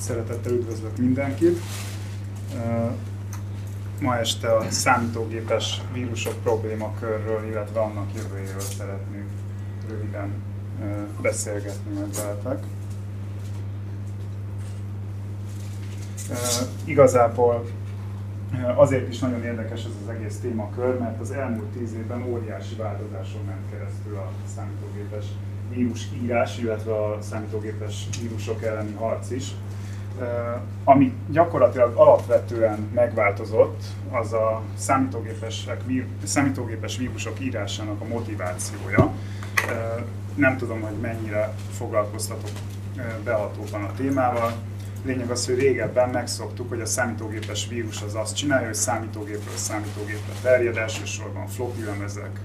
Szeretettel üdvözlök mindenkit. Ma este a számítógépes vírusok problémakörről, illetve annak jövőjéről szeretnék röviden beszélgetni meg veletek. Igazából azért is nagyon érdekes ez az egész témakör, mert az elmúlt tíz évben óriási változáson ment keresztül a számítógépes vírusírás, illetve a számítógépes vírusok elleni harc is. Ami gyakorlatilag alapvetően megváltozott, az a számítógépes, számítógépes vírusok írásának a motivációja. Nem tudom, hogy mennyire foglalkoztatok behatóban a témával. Lényeg az, hogy régebben megszoktuk, hogy a számítógépes vírus az azt csinálja, hogy számítógépről számítógépre terjed, elsősorban floppy lemezek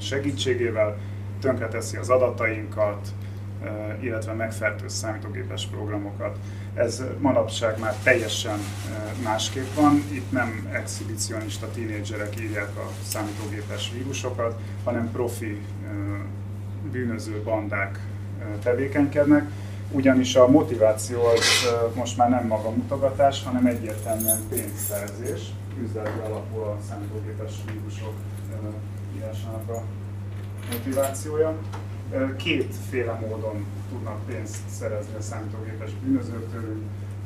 segítségével, tönkreteszi az adatainkat, illetve megfertőz számítógépes programokat. Ez manapság már teljesen másképp van. Itt nem exhibicionista tínédzserek írják a számítógépes vírusokat, hanem profi bűnöző bandák tevékenykednek. Ugyanis a motiváció az most már nem maga mutogatás, hanem egyértelműen pénzszerzés, üzleti alapú a számítógépes vírusok írásának a motivációja. Kétféle módon tudnak pénzt szerezni a számítógépes bűnözőktől,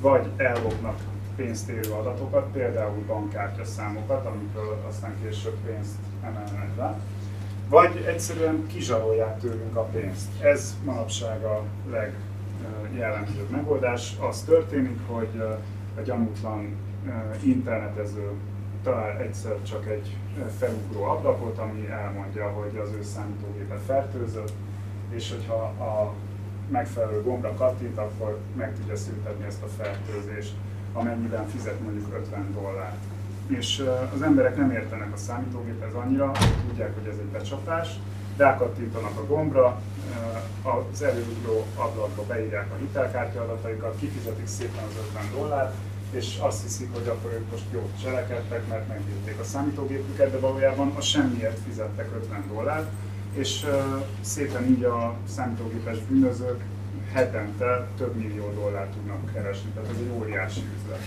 vagy ellopnak pénzt érő adatokat, például bankkártya számokat, amikről aztán később pénzt emelnek le, vagy egyszerűen kizsarolják tőlünk a pénzt. Ez manapság a legjellemzőbb megoldás. Az történik, hogy a gyanútlan internetező talál egyszer csak egy felugró ablakot, ami elmondja, hogy az ő számítógépe fertőzött, és hogyha a megfelelő gombra kattint, akkor meg tudja szüntetni ezt a fertőzést, amennyiben fizet mondjuk 50 dollárt. És az emberek nem értenek a számítógéphez annyira, tudják, hogy ez egy becsapás, rákattintanak a gombra, az előugró ablakba beírják a hitelkártya adataikat, kifizetik szépen az 50 dollárt, és azt hiszik, hogy akkor ők most jót cselekedtek, mert megvédték a számítógépüket, de valójában a semmiért fizettek 50 dollárt, és szépen így a számítógépes bűnözők hetente több millió dollárt tudnak keresni, tehát ez egy óriási üzlet.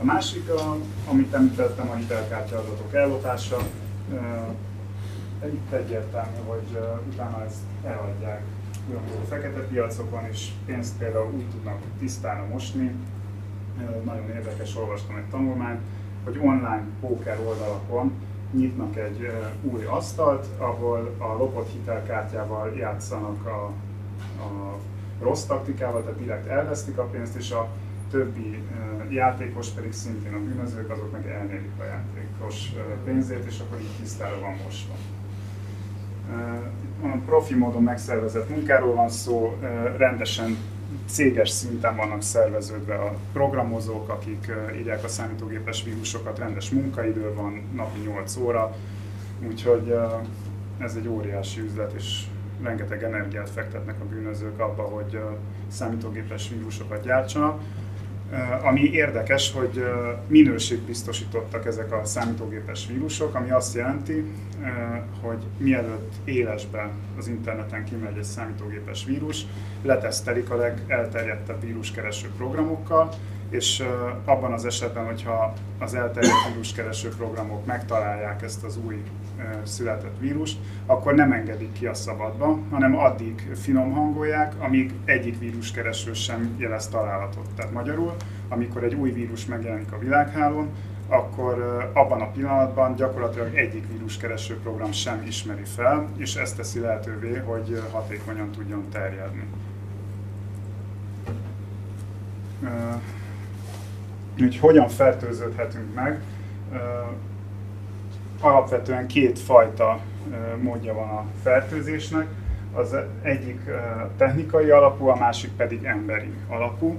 A másik, a, amit említettem, a hitelkártya adatok ellopása. Uh, itt egyértelmű, hogy utána ezt eladják különböző fekete piacokon, és pénzt például úgy tudnak tisztára mosni, nagyon érdekes, olvastam egy tanulmányt, hogy online póker oldalakon nyitnak egy új asztalt, ahol a lopott hitelkártyával játszanak a, a rossz taktikával, tehát direkt elvesztik a pénzt, és a többi játékos pedig szintén a bűnözők, azok meg elnyelik a játékos pénzét, és akkor így tisztára van mosva. Profi módon megszervezett munkáról van szó, rendesen céges szinten vannak szerveződve a programozók, akik írják a számítógépes vírusokat, rendes munkaidő van, napi 8 óra, úgyhogy ez egy óriási üzlet, és rengeteg energiát fektetnek a bűnözők abba, hogy számítógépes vírusokat gyártsanak. Ami érdekes, hogy minőségbiztosítottak ezek a számítógépes vírusok, ami azt jelenti, hogy mielőtt élesbe az interneten kimegy egy számítógépes vírus, letesztelik a legelterjedtebb víruskereső programokkal, és abban az esetben, hogyha az elterjedt víruskereső programok megtalálják ezt az új született vírust, akkor nem engedik ki a szabadba, hanem addig finom hangolják, amíg egyik víruskereső sem jelez találatot. Tehát magyarul, amikor egy új vírus megjelenik a világhálón, akkor abban a pillanatban gyakorlatilag egyik víruskereső program sem ismeri fel, és ezt teszi lehetővé, hogy hatékonyan tudjon terjedni. Hogy hogyan fertőződhetünk meg? Alapvetően két fajta módja van a fertőzésnek. Az egyik technikai alapú, a másik pedig emberi alapú.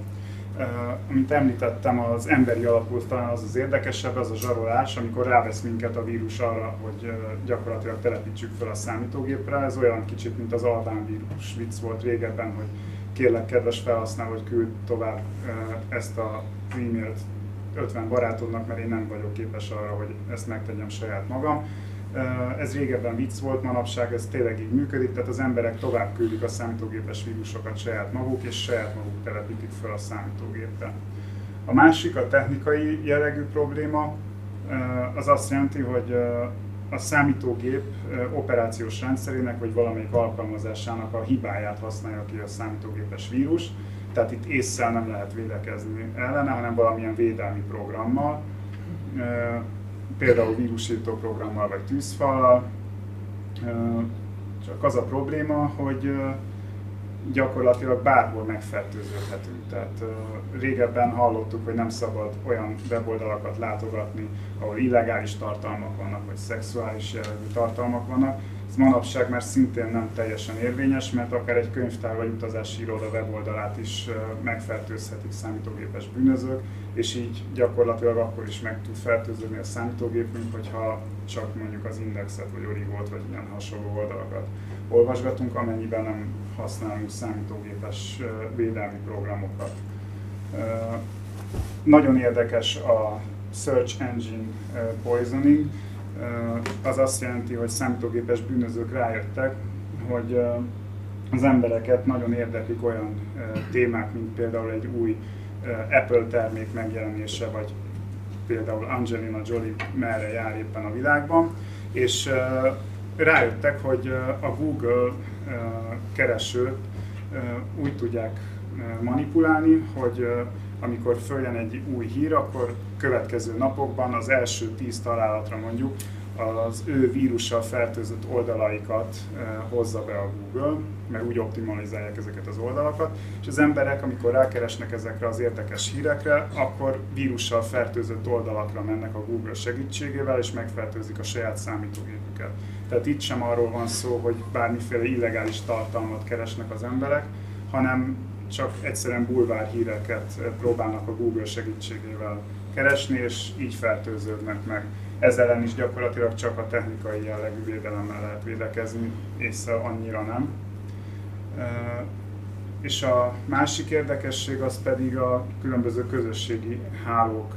Amit említettem, az emberi alapú talán az az érdekesebb, az a zsarolás, amikor rávesz minket a vírus arra, hogy gyakorlatilag telepítsük fel a számítógépre. Ez olyan kicsit, mint az Albán vírus vicc volt régebben, hogy kérlek kedves felhasználó, hogy küld tovább ezt a e-mailt 50 barátodnak, mert én nem vagyok képes arra, hogy ezt megtegyem saját magam. Ez régebben vicc volt, manapság ez tényleg így működik, tehát az emberek tovább küldik a számítógépes vírusokat saját maguk, és saját maguk telepítik fel a számítógépre. A másik, a technikai jellegű probléma, az azt jelenti, hogy a számítógép operációs rendszerének vagy valamelyik alkalmazásának a hibáját használja ki a számítógépes vírus, tehát itt észszel nem lehet védekezni ellene, hanem valamilyen védelmi programmal, például vírusírtó programmal vagy tűzfallal. Csak az a probléma, hogy gyakorlatilag bárhol megfertőződhetünk. Tehát régebben hallottuk, hogy nem szabad olyan weboldalakat látogatni, ahol illegális tartalmak vannak, vagy szexuális jellegű tartalmak vannak. Ez manapság már szintén nem teljesen érvényes, mert akár egy könyvtár vagy utazási iroda weboldalát is megfertőzhetik számítógépes bűnözők, és így gyakorlatilag akkor is meg tud fertőződni a számítógépünk, hogyha csak mondjuk az indexet, vagy origót, vagy ilyen hasonló oldalakat olvasgatunk, amennyiben nem használunk számítógépes védelmi programokat. Nagyon érdekes a Search Engine Poisoning, az azt jelenti, hogy számítógépes bűnözők rájöttek, hogy az embereket nagyon érdeklik olyan témák, mint például egy új Apple termék megjelenése, vagy például Angelina Jolie merre jár éppen a világban, és rájöttek, hogy a Google keresőt úgy tudják manipulálni, hogy amikor följön egy új hír, akkor következő napokban az első tíz találatra mondjuk az ő vírussal fertőzött oldalaikat hozza be a Google, mert úgy optimalizálják ezeket az oldalakat, és az emberek, amikor rákeresnek ezekre az érdekes hírekre, akkor vírussal fertőzött oldalakra mennek a Google segítségével, és megfertőzik a saját számítógépüket. Tehát itt sem arról van szó, hogy bármiféle illegális tartalmat keresnek az emberek, hanem csak egyszerűen bulvár híreket próbálnak a Google segítségével keresni, és így fertőződnek meg. Ez ellen is gyakorlatilag csak a technikai jellegű védelemmel lehet védekezni, és annyira nem. És a másik érdekesség az pedig a különböző közösségi hálók,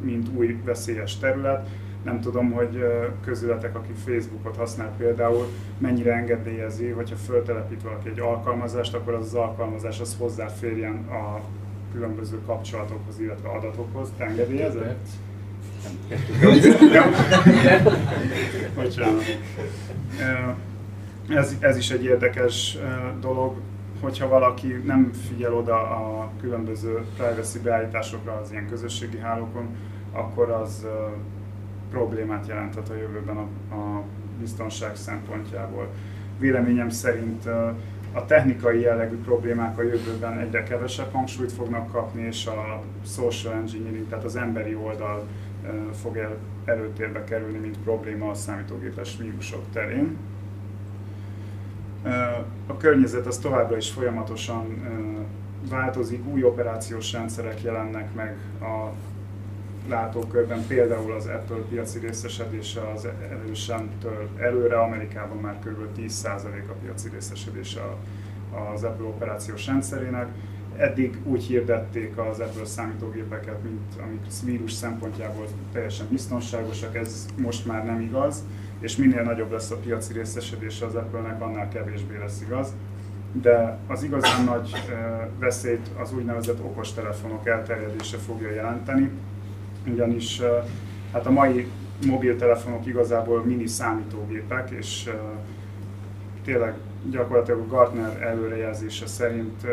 mint új veszélyes terület. Nem tudom, hogy közületek, aki Facebookot használ például, mennyire engedélyezi, hogyha föltelepít valaki egy alkalmazást, akkor az az alkalmazás az hozzáférjen a különböző kapcsolatokhoz, illetve adatokhoz. Te engedélyezed? Bocsánat. Ez, ez is egy érdekes dolog, hogyha valaki nem figyel oda a különböző privacy beállításokra az ilyen közösségi hálókon, akkor az problémát jelenthet a jövőben a, a biztonság szempontjából. Véleményem szerint a technikai jellegű problémák a jövőben egyre kevesebb hangsúlyt fognak kapni, és a social engineering, tehát az emberi oldal fog el, előtérbe kerülni, mint probléma a számítógépes vírusok terén. A környezet az továbbra is folyamatosan változik, új operációs rendszerek jelennek meg a látókörben, például az Apple piaci részesedése az erősen tör előre, Amerikában már kb. 10% a piaci részesedése az Apple operációs rendszerének. Eddig úgy hirdették az Apple számítógépeket, mint amik vírus szempontjából teljesen biztonságosak, ez most már nem igaz, és minél nagyobb lesz a piaci részesedése az Apple-nek, annál kevésbé lesz igaz. De az igazán nagy veszélyt az úgynevezett okostelefonok elterjedése fogja jelenteni, ugyanis hát a mai mobiltelefonok igazából mini számítógépek, és tényleg gyakorlatilag a Gartner előrejelzése szerint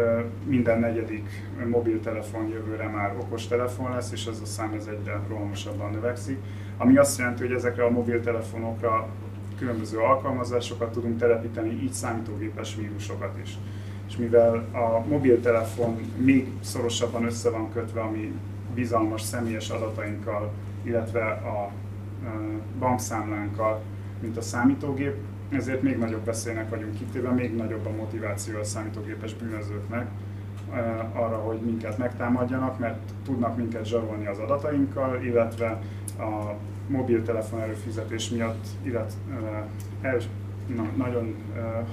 minden negyedik mobiltelefon jövőre már okostelefon lesz, és ez a szám ez egyre rohamosabban növekszik, ami azt jelenti, hogy ezekre a mobiltelefonokra különböző alkalmazásokat tudunk telepíteni, így számítógépes vírusokat is. És mivel a mobiltelefon még szorosabban össze van kötve a mi bizalmas személyes adatainkkal, illetve a bankszámlánkkal, mint a számítógép, ezért még nagyobb veszélynek vagyunk kitéve, még nagyobb a motiváció a számítógépes bűnözőknek arra, hogy minket megtámadjanak, mert tudnak minket zsarolni az adatainkkal, illetve a mobiltelefon előfizetés miatt, illetve el, na, nagyon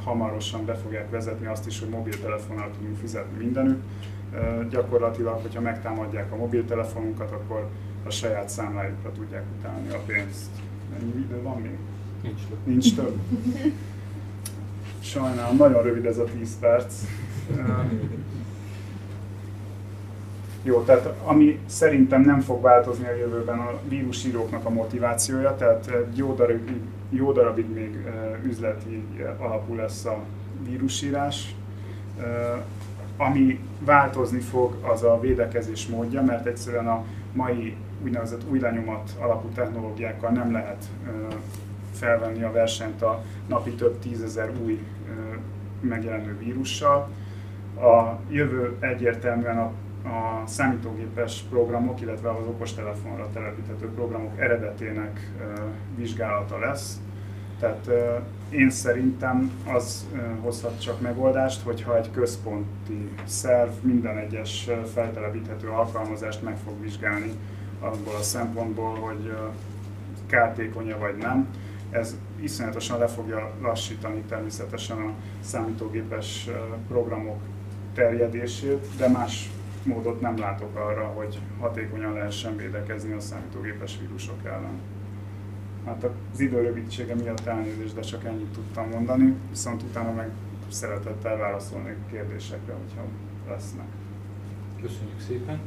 hamarosan be fogják vezetni azt is, hogy mobiltelefonnal tudunk fizetni mindenütt. Gyakorlatilag, hogyha megtámadják a mobiltelefonunkat, akkor a saját számlájukra tudják utálni a pénzt. Ennyi idő van még? Nincs több. Nincs több. Sajnálom, nagyon rövid ez a 10 perc. Jó, tehát ami szerintem nem fog változni a jövőben a vírusíróknak a motivációja, tehát jó darabig, jó darabig még üzleti alapú lesz a vírusírás. Ami változni fog, az a védekezés módja, mert egyszerűen a mai úgynevezett új lenyomat alapú technológiákkal nem lehet felvenni a versenyt a napi több tízezer új megjelenő vírussal. A jövő egyértelműen a, a számítógépes programok, illetve az okostelefonra telepíthető programok eredetének vizsgálata lesz. Tehát én szerintem az hozhat csak megoldást, hogyha egy központi szerv minden egyes feltelepíthető alkalmazást meg fog vizsgálni abból a szempontból, hogy kártékonya vagy nem. Ez iszonyatosan le fogja lassítani természetesen a számítógépes programok terjedését, de más módot nem látok arra, hogy hatékonyan lehessen védekezni a számítógépes vírusok ellen. Hát az idő rövidsége miatt elnézést, de csak ennyit tudtam mondani, viszont utána meg szeretettel válaszolnék kérdésekre, hogyha lesznek. Köszönjük szépen!